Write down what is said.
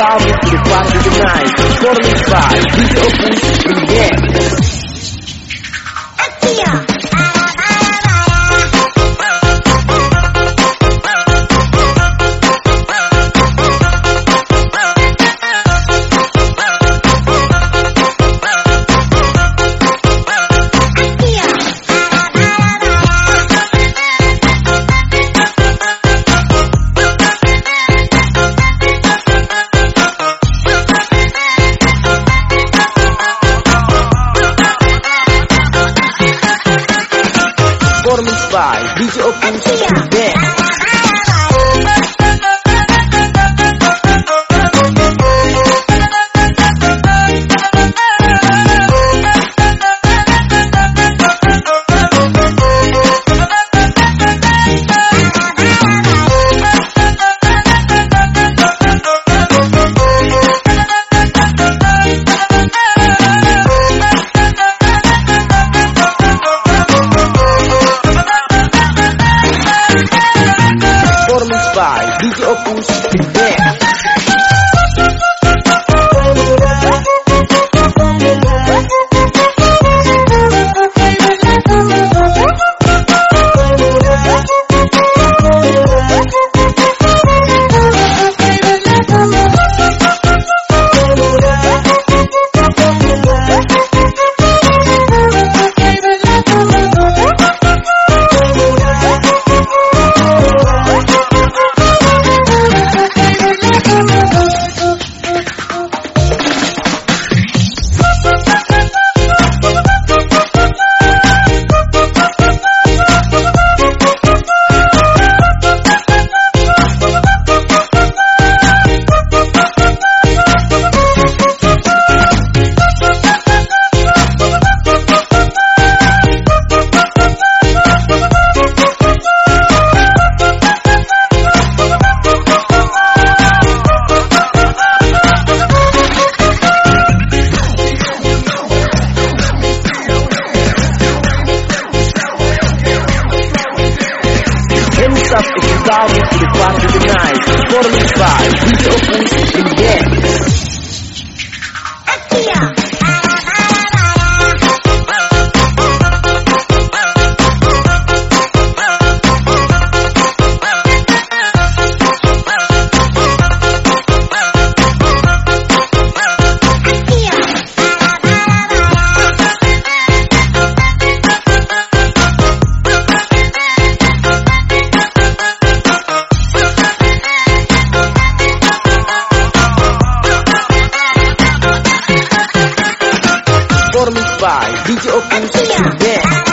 To the party tonight. Performance by DJ Opus Remix. By DJ Opus Remix. You're down Performance by DJ Opus Remix.